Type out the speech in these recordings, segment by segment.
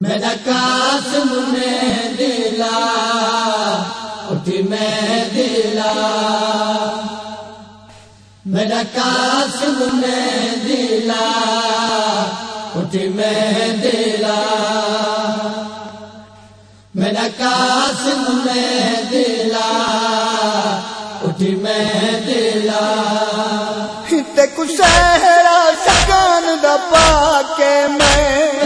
میرا قاسم میں دلا، اٹھ میں دلا۔ میرا قاسم میں دلا، اٹھ میں دلا۔ میرا قاسم میں دلا، اٹھ میں دلا۔ تے کچھ دا پاکے میں۔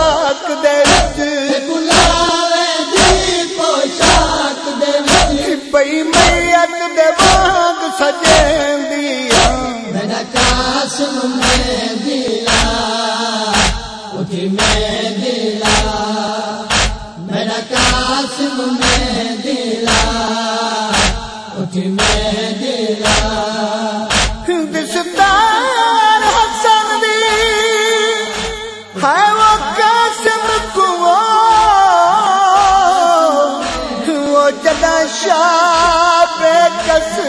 میں دلا میرا قاسم میں دلا، اٹھ میں دلا۔ دستار حسن بھی ہے وہ قاسم کو وہ جدا شاہ بے کس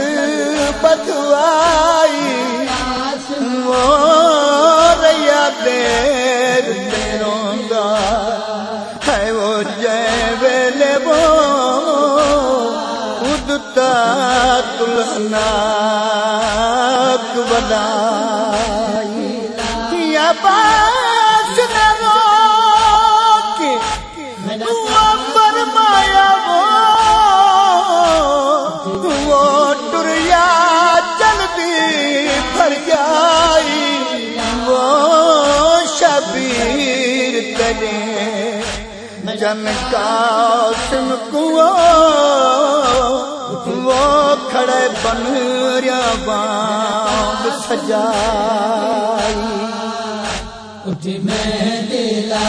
بدوا مور دیر دیروں گا ہے وہ جیبل وہ ادتا تلسنا بنا یا پا کن قاسم کو وہ کھڑے بن باب سجائی۔ اٹھ میں دلا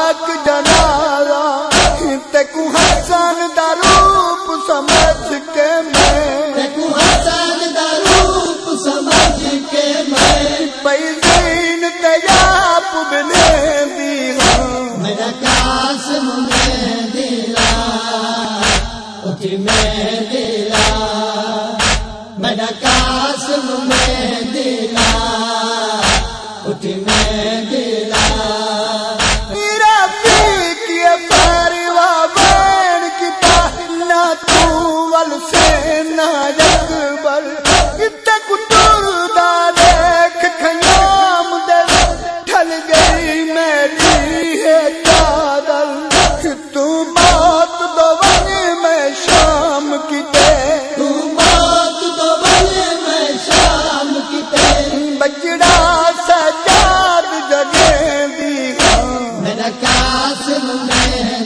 پیزین تیاب بنے دیغا میرا قاسم میں دلا اٹھ میں دلا۔ میں قاسم میں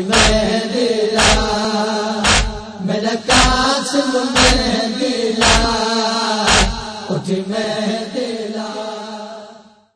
میں دلا۔ میرا قاسم میں دلا اٹھ میں